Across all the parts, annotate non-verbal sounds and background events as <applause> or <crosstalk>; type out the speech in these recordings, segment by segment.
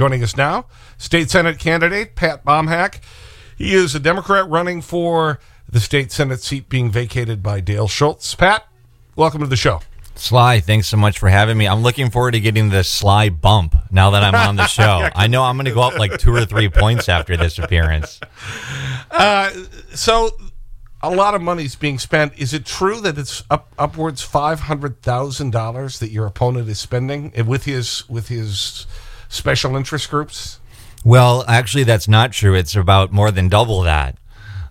Joining us now, State Senate candidate Pat Bomhack. He is a Democrat running for the State Senate seat being vacated by Dale Schultz. Pat, welcome to the show. Sly, thanks so much for having me. I'm looking forward to getting the Sly bump now that I'm on the <laughs> show. I know I'm going to go up like two or three points after this appearance. Uh, so, a lot of money's being spent. Is it true that it's up, upwards $500,000 that your opponent is spending with his, with his special interest groups? Well, actually, that's not true. It's about more than double that.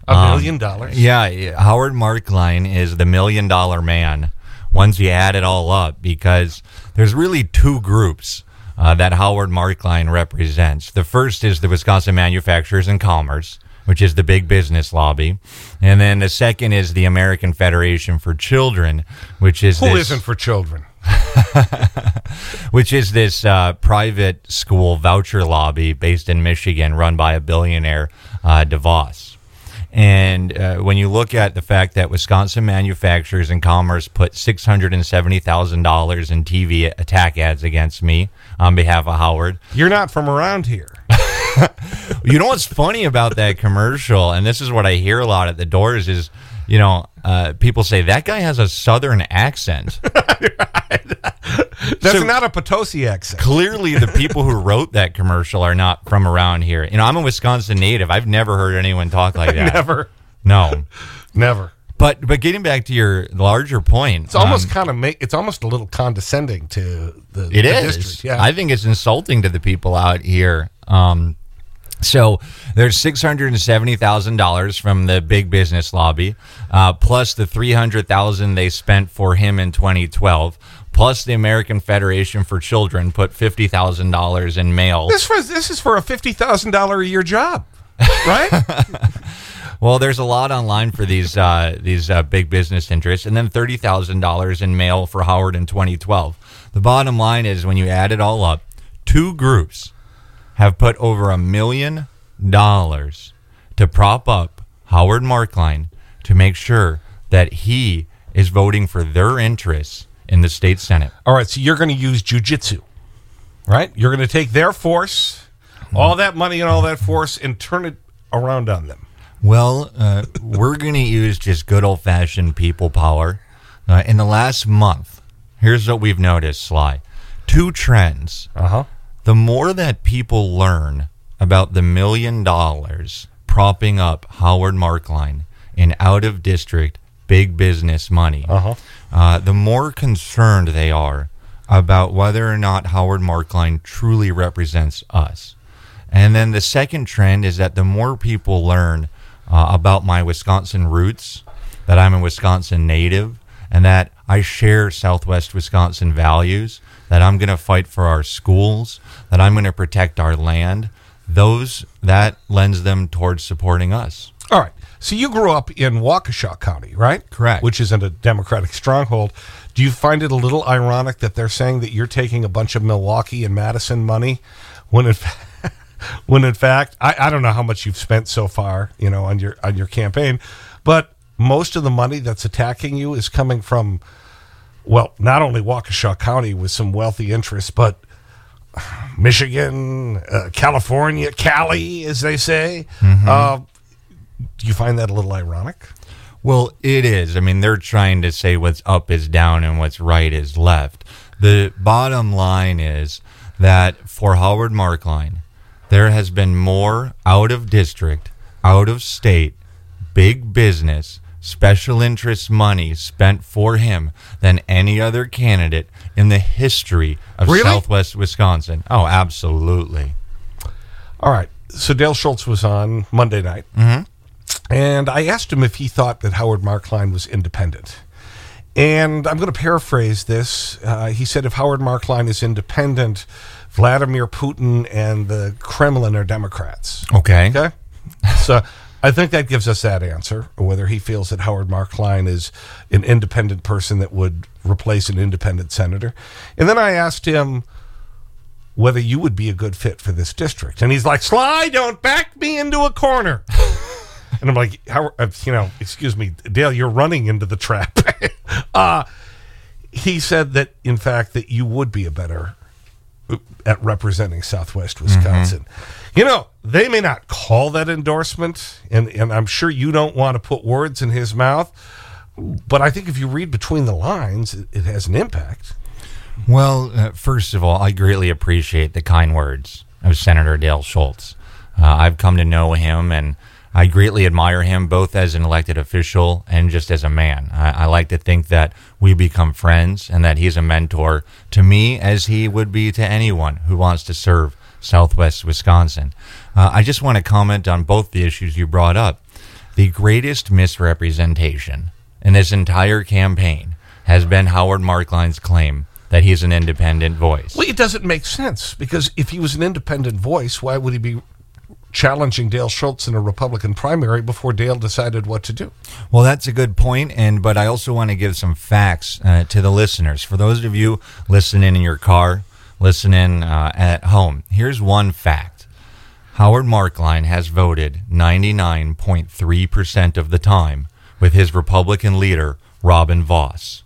A million dollars? Yeah. Howard Marklein is the million dollar man once you add it all up because there's really two groups uh, that Howard Marklein represents. The first is the Wisconsin Manufacturers and Commerce, which is the big business lobby. And then the second is the American Federation for Children, which is Who this, not for children? <laughs> which is this uh, private school voucher lobby based in Michigan run by a billionaire, uh, DeVos. And uh, when you look at the fact that Wisconsin Manufacturers and Commerce put $670,000 in TV attack ads against me on behalf of Howard. You're not from around here. <laughs> you know what's funny about that commercial, and this is what I hear a lot at the doors, is you know, uh, people say that guy has a southern accent. <laughs> That's so not a Potosi accent. Clearly, the people who <laughs> wrote that commercial are not from around here. You know, I'm a Wisconsin native. I've never heard anyone talk like that. never. No. never. But but getting back to your larger point, it's almost um, kind of make it's almost a little condescending to the. It the is. District. Yeah, I think it's insulting to the people out here. Um, so there's six hundred and seventy thousand dollars from the big business lobby, uh, plus the three hundred thousand they spent for him in 2012, plus the American Federation for Children put fifty thousand dollars in mail. This for this is for a fifty thousand dollar a year job, right? <laughs> well, there's a lot online for these uh, these uh, big business interests, and then thirty thousand dollars in mail for Howard in 2012. The bottom line is, when you add it all up, two groups have put over a million dollars to prop up Howard Marklein to make sure that he is voting for their interests in the state senate. All right, so you're going to use jujitsu, right? You're going to take their force, all that money and all that force, and turn it around on them. Well, uh, we're going to use just good old fashioned people power. Uh, in the last month, here's what we've noticed, Sly. Two trends. Uh huh the more that people learn about the million dollars propping up Howard Marklein in out of district big business money, uh-huh. uh, the more concerned they are about whether or not Howard Marklein truly represents us. And then the second trend is that the more people learn uh, about my Wisconsin roots, that I'm a Wisconsin native, and that I share Southwest Wisconsin values, that I'm going to fight for our schools, that I'm going to protect our land, those that lends them towards supporting us. All right. So you grew up in Waukesha County, right? Correct. Which is in a Democratic stronghold. Do you find it a little ironic that they're saying that you're taking a bunch of Milwaukee and Madison money when in, <laughs> when in fact, I, I don't know how much you've spent so far, you know, on your, on your campaign, but most of the money that's attacking you is coming from well, not only Waukesha County with some wealthy interests, but Michigan, uh, California, Cali, as they say. Mm -hmm. uh, do you find that a little ironic? Well, it is. I mean, they're trying to say what's up is down and what's right is left. The bottom line is that for Howard Marklein, there has been more out of district, out of state, big business special interest money spent for him than any other candidate in the history of really? Southwest Wisconsin. Oh, absolutely. All right. So Dale Schultz was on Monday night. Mm -hmm. And I asked him if he thought that Howard Marklein was independent. And I'm going to paraphrase this. Uh, he said if Howard Marklein is independent, Vladimir Putin and the Kremlin are Democrats. Okay. Okay. <laughs> So I think that gives us that answer, whether he feels that Howard Marklein is an independent person that would replace an independent senator. And then I asked him whether you would be a good fit for this district. And he's like, Sly, don't back me into a corner. <laughs> and I'm like, how, uh, you know, excuse me, Dale, you're running into the trap. <laughs> uh, he said that, in fact, that you would be a better at representing Southwest Wisconsin. You know, they may not call that endorsement, and, and I'm sure you don't want to put words in his mouth, but I think if you read between the lines, it, it has an impact. Well, uh, first of all, I greatly appreciate the kind words of Senator Dale Schultz. Uh, I've come to know him and I greatly admire him both as an elected official and just as a man. I, I, like to think that we become friends and that he's a mentor to me as he would be to anyone who wants to serve Southwest Wisconsin. Uh, I just want to comment on both the issues you brought up. The greatest misrepresentation in this entire campaign has been Howard Marklein's claim that he's an independent voice. Well, it doesn't make sense because if he was an independent voice, why would he be challenging Dale Schultz in a Republican primary before Dale decided what to do. Well, that's a good point, and but I also want to give some facts uh, to the listeners. For those of you listening in your car, listening uh, at home, here's one fact: Howard Marklein has voted 99.3 percent of the time with his Republican leader Robin Vos.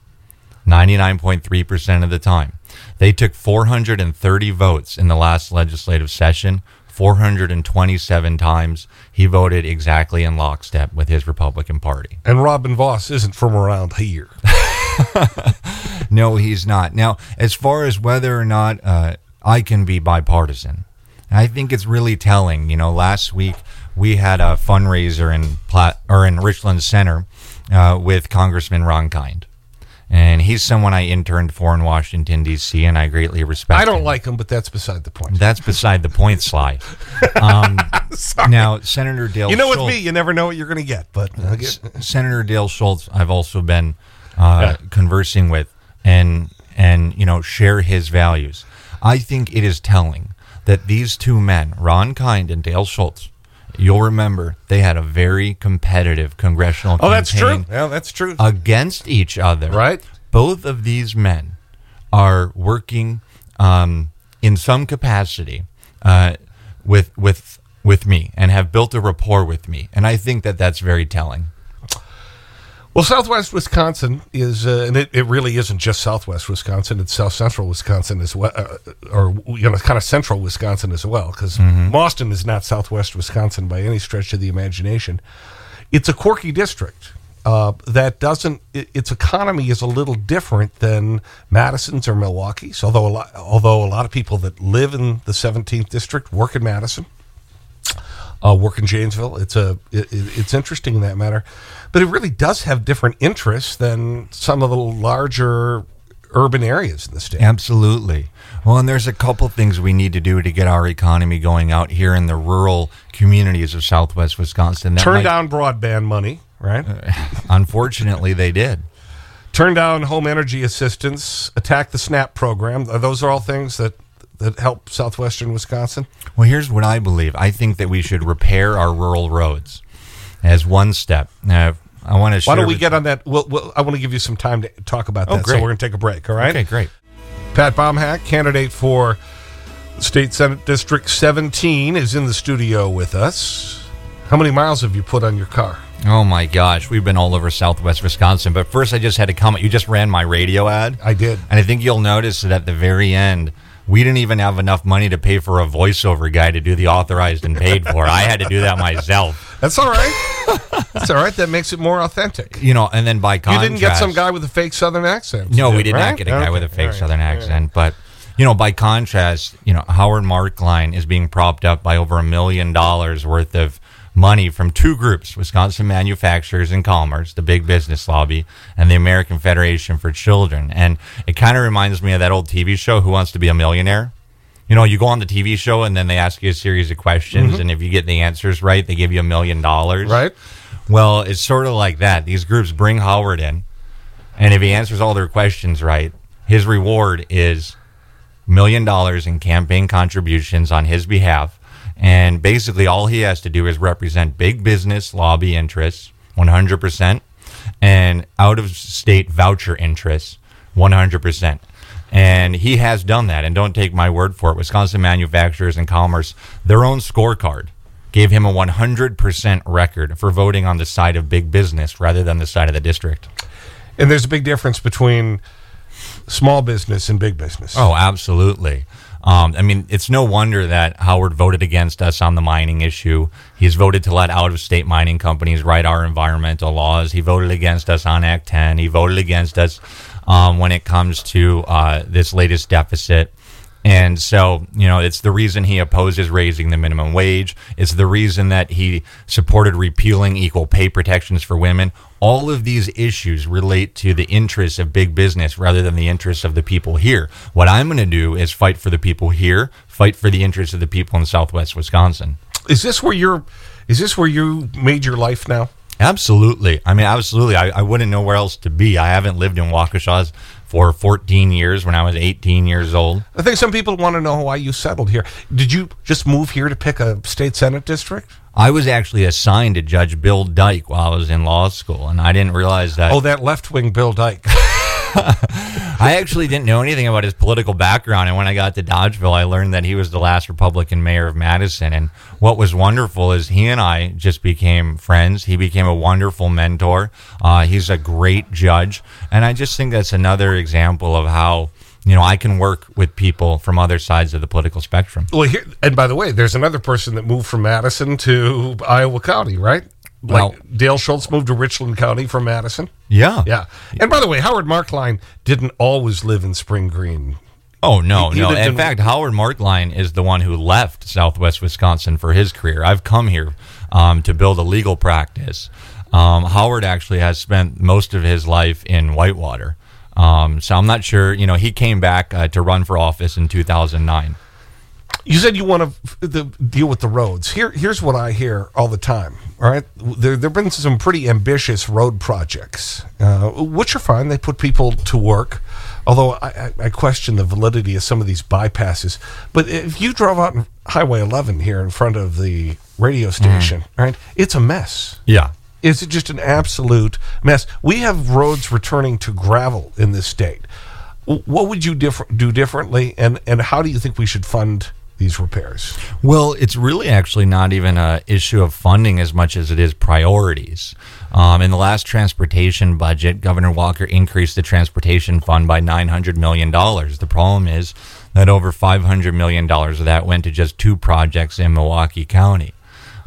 99.3 percent of the time. They took 430 votes in the last legislative session 427 times. He voted exactly in lockstep with his Republican Party. And Robin Vos isn't from around here. <laughs> no, he's not. Now, as far as whether or not uh, I can be bipartisan, I think it's really telling. You know, last week we had a fundraiser in Plat- or in Richland Center uh, with Congressman Ron Kind and he's someone I interned for in Washington D.C. and I greatly respect. I don't him. like him, but that's beside the point. That's beside the point, Sly. <laughs> Um, now, Senator Dale. You know, Schultz, with me, you never know what you're going to get. But get. Senator Dale Schultz, I've also been uh, yeah. conversing with, and and you know, share his values. I think it is telling that these two men, Ron Kind and Dale Schultz, You'll remember they had a very competitive congressional oh, that's true. Yeah, that's true. Against each other. Right. Both of these men are working um, in some capacity uh, with with with me and have built a rapport with me, and I think that that's very telling. Well, Southwest Wisconsin is, uh, and it, it really isn't just Southwest Wisconsin, it's South Central Wisconsin as well, uh, or, you know, kind of Central Wisconsin as well, because mm -hmm. Boston is not Southwest Wisconsin by any stretch of the imagination. It's a quirky district. Uh, that doesn't, it, its economy is a little different than Madison's or Milwaukee's, although a, lot, although a lot of people that live in the 17th district work in Madison uh, work in Janesville. It's, a, it, it's interesting in that matter. But it really does have different interests than some of the larger urban areas in the state. Absolutely. Well, and there's a couple things we need to do to get our economy going out here in the rural communities of southwest Wisconsin. That Turn might, down broadband money, right? Uh, unfortunately, they did. Turn down home energy assistance, attack the SNAP program. Those are all things that that help southwestern Wisconsin? Well, here's what I believe. I think that we should repair our rural roads as one step. Now, I want to. Why don't we get on that? We'll, we'll, I want to give you some time to talk about oh, that. Great. So we're going to take a break. All right. Okay, great. Pat Bomhack, candidate for State Senate District 17, is in the studio with us. How many miles have you put on your car? Oh my gosh, we've been all over Southwest Wisconsin. But first, I just had to comment. You just ran my radio ad. I did, and I think you'll notice that at the very end we didn't even have enough money to pay for a voiceover guy to do the authorized and paid for. I had to do that myself. <laughs> That's all right. That's all right. That makes it more authentic. You know, and then by contrast, you didn't get some guy with a fake Southern accent. No, we did right? not get a guy okay. with a fake right. Southern accent. But you know, by contrast, you know, Howard Marklein is being propped up by over a million dollars worth of money from two groups Wisconsin Manufacturers and Commerce, the big business lobby, and the American Federation for Children. And it kind of reminds me of that old TV show, Who Wants to Be a Millionaire? You know, you go on the TV show and then they ask you a series of questions, mm -hmm. and if you get the answers right, they give you a million dollars. Right. Well, it's sort of like that. These groups bring Howard in, and if he answers all their questions right, his reward is million dollars in campaign contributions on his behalf and basically, all he has to do is represent big business lobby interests 100% and out of state voucher interests 100%. And he has done that. And don't take my word for it. Wisconsin Manufacturers and Commerce, their own scorecard gave him a 100% record for voting on the side of big business rather than the side of the district. And there's a big difference between small business and big business. Oh, absolutely. Um, I mean, it's no wonder that Howard voted against us on the mining issue. He's voted to let out of state mining companies write our environmental laws. He voted against us on Act 10. He voted against us um, when it comes to uh, this latest deficit. And so, you know, it's the reason he opposes raising the minimum wage. It's the reason that he supported repealing equal pay protections for women. All of these issues relate to the interests of big business rather than the interests of the people here. What I'm going to do is fight for the people here, fight for the interests of the people in Southwest Wisconsin. Is this where you're, is this where you made your life now? Absolutely. I mean, absolutely. I, I wouldn't know where else to be. I haven't lived in Waukesha for 14 years when I was 18 years old. I think some people want to know why you settled here. Did you just move here to pick a state senate district? I was actually assigned to Judge Bill Dyke while I was in law school, and I didn't realize that. Oh, that left wing Bill Dyke. <laughs> <laughs> I actually didn't know anything about his political background. And when I got to Dodgeville, I learned that he was the last Republican mayor of Madison. And what was wonderful is he and I just became friends. He became a wonderful mentor. Uh, he's a great judge. And I just think that's another example of how. You know, I can work with people from other sides of the political spectrum. Well, here, and by the way, there's another person that moved from Madison to Iowa County, right? Like Well- Dale Schultz moved to Richland County from Madison. Yeah. Yeah. And by the way, Howard Marklein didn't always live in Spring Green. Oh no, He- he no. In in- fact, Howard Marklein is the one who left Southwest Wisconsin for his career. I've come here um, to build a legal practice. Um, Howard actually has spent most of his life in Whitewater, um, so I'm not sure. You know, he came back uh, to run for office in 2009. You said you want to the, deal with the roads. Here, here's what I hear all the time. All right, there there've been some pretty ambitious road projects, uh, which are fine. They put people to work. Although I, I, I question the validity of some of these bypasses. But if you drove out on Highway 11 here in front of the radio station, all right, it's a mess. Yeah. It's just an absolute mess. We have roads returning to gravel in this state. What would you differ do differently, and, and how do you think we should fund these repairs? Well, it's really actually not even an issue of funding as much as it is priorities. Um, in the last transportation budget, Governor Walker increased the transportation fund by nine hundred million dollars. The problem is that over five hundred million dollars of that went to just two projects in Milwaukee County.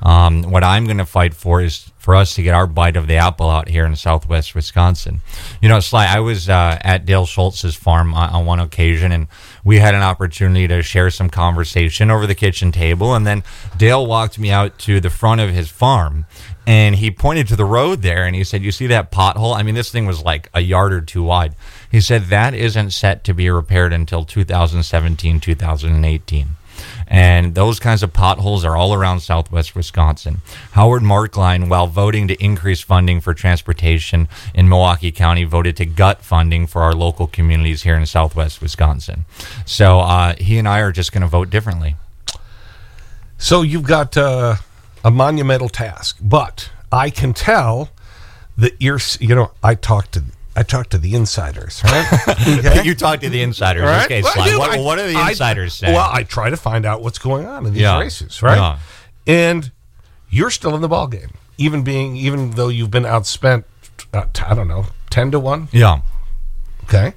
Um, what I'm going to fight for is for us to get our bite of the apple out here in Southwest Wisconsin. You know, Sly, I was uh, at Dale Schultz's farm on, on one occasion, and we had an opportunity to share some conversation over the kitchen table. And then Dale walked me out to the front of his farm, and he pointed to the road there, and he said, "You see that pothole? I mean, this thing was like a yard or two wide." He said that isn't set to be repaired until 2017, 2018. And those kinds of potholes are all around southwest Wisconsin. Howard Marklein, while voting to increase funding for transportation in Milwaukee County, voted to gut funding for our local communities here in southwest Wisconsin. So uh, he and I are just going to vote differently. So you've got uh, a monumental task, but I can tell that you're, you know, I talked to, I talked to the insiders, right? <laughs> Okay? You talk to the insiders. All right? Okay, Well, I do. What, I- what are the I- insiders saying? Well, I try to find out what's going on in these Yeah. races, right? Yeah. And you're still in the ball game, even being, even though you've been outspent, uh, t- I don't know, ten to one. yeah. Okay.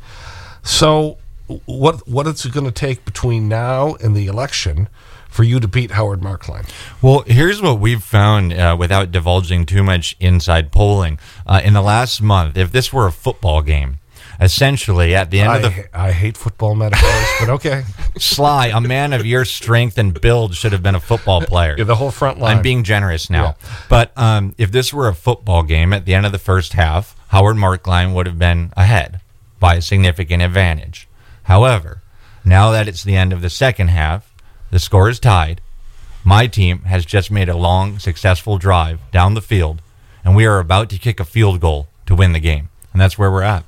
So what what it's going to take between now and the election for you to beat Howard Marklein? Well, here's what we've found uh, without divulging too much inside polling. Uh, in the last month, if this were a football game, essentially at the end I, of the ha- I hate football metaphors, but okay. <laughs> Sly, a man of your strength and build should have been a football player. Yeah, the whole front line. I'm being generous now. Yeah. But um, if this were a football game at the end of the first half, Howard Marklein would have been ahead by a significant advantage. However, now that it's the end of the second half, the score is tied. My team has just made a long, successful drive down the field, and we are about to kick a field goal to win the game. And that's where we're at.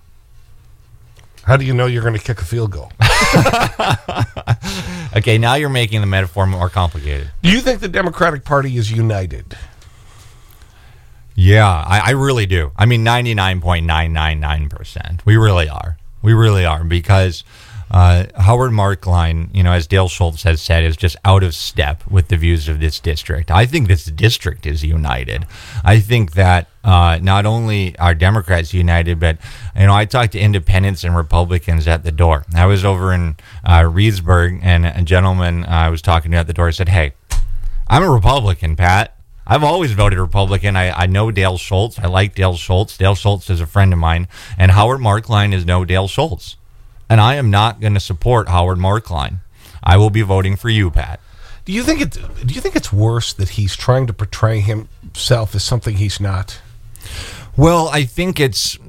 How do you know you're going to kick a field goal? <laughs> <laughs> Okay, now you're making the metaphor more complicated. Do you think the Democratic Party is united? Yeah, I, I really do. I mean, 99.999%. We really are. We really are because uh, Howard Marklein, you know, as Dale Schultz has said, is just out of step with the views of this district. I think this district is united. I think that uh, not only are Democrats united, but you know, I talked to independents and Republicans at the door. I was over in uh, Reedsburg, and a gentleman uh, I was talking to at the door said, "Hey, I'm a Republican, Pat." I've always voted Republican. I, I know Dale Schultz. I like Dale Schultz. Dale Schultz is a friend of mine. And Howard Marklein is no Dale Schultz. And I am not going to support Howard Marklein. I will be voting for you, Pat. Do you think it? Do you think it's worse that he's trying to portray himself as something he's not? Well, I think it's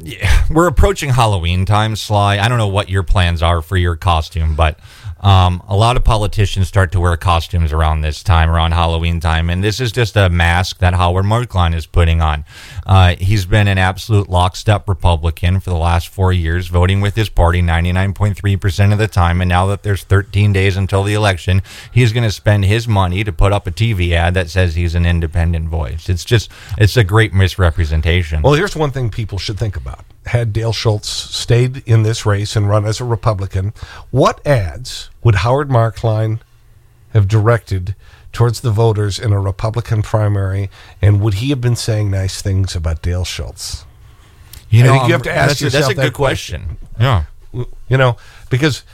we're approaching Halloween time, Sly. I don't know what your plans are for your costume, but um, a lot of politicians start to wear costumes around this time, around Halloween time, and this is just a mask that Howard Marklein is putting on. Uh, he's been an absolute lockstep Republican for the last four years, voting with his party 99.3% of the time. And now that there's 13 days until the election, he's going to spend his money to put up a TV ad that says he's an independent voice. It's just, it's a great misrepresentation. Well, here's one thing people should think about. Had Dale Schultz stayed in this race and run as a Republican, what ads would Howard Marklein have directed towards the voters in a Republican primary? And would he have been saying nice things about Dale Schultz? You I know, think you have to ask that's, a- yourself that's a that good question. Yeah. You know, because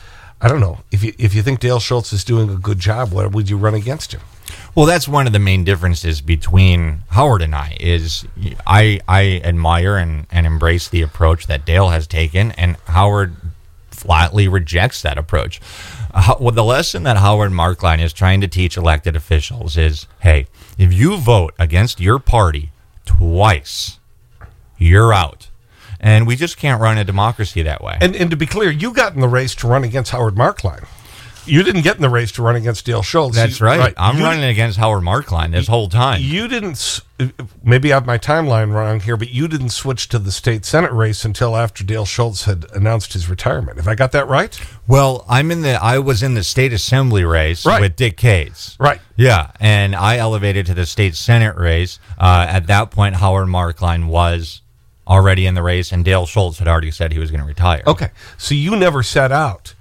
I don't know. If you, if you think Dale Schultz is doing a good job, why would you run against him? Well, that's one of the main differences between Howard and I is I I admire and, and embrace the approach that Dale has taken, and Howard flatly rejects that approach. Well, the lesson that Howard Marklein is trying to teach elected officials is, hey, if you vote against your party twice, you're out. And we just can't run a democracy that way. And, and to be clear, you got in the race to run against Howard Marklein. You didn't get in the race to run against Dale Schultz. That's You- right. I'm You- running against Howard Marklein this whole time. You didn't, maybe I have my timeline wrong here, but you didn't switch to the state Senate race until after Dale Schultz had announced his retirement. Have I got that right? Well, I'm in the. I was in the state assembly race Right. with Dick Cates. Right. Yeah, and I elevated to the state senate race. Uh, at that point, Howard Marklein was already in the race, and Dale Schultz had already said he was going to retire. Okay. So you never set out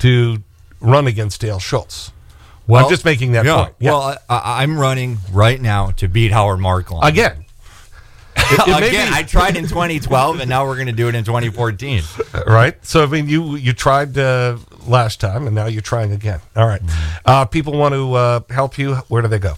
to run against Dale Schultz. Well, I'm just making that yeah. point. Yeah. Well, I, I'm running right now to beat Howard Marklein. Again. It- it Again, be- I tried in 2012, and now we're going to do it in 2014. right? So I mean, you you tried uh, last time, and now you're trying again. All right. Uh, people want to uh, help you. Where do they go?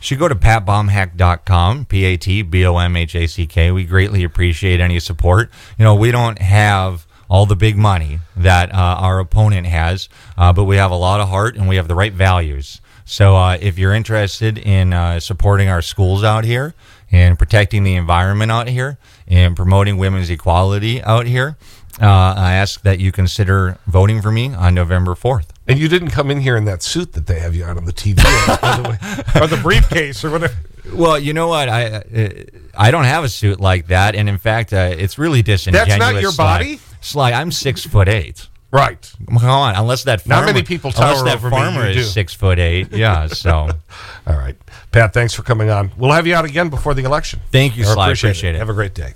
should go to patbomhack.com, P A T B O M H A C K. We greatly appreciate any support. You know, we don't have all the big money that uh, our opponent has, uh, but we have a lot of heart and we have the right values. So uh, if you're interested in uh, supporting our schools out here and protecting the environment out here and promoting women's equality out here, uh, I ask that you consider voting for me on November 4th. And you didn't come in here in that suit that they have you on on the TV, by the way, <laughs> or the briefcase, or whatever. Well, you know what? I uh, I don't have a suit like that, and in fact, uh, it's really disingenuous. That's not your body? Sly, I'm six foot eight. Right. Come on, unless that Not farmer, many people unless that farmer do. is six foot eight. Yeah, so <laughs> All right. Pat, thanks for coming on. We'll have you out again before the election. thank you, Sly. Appreciate it. Have a great day.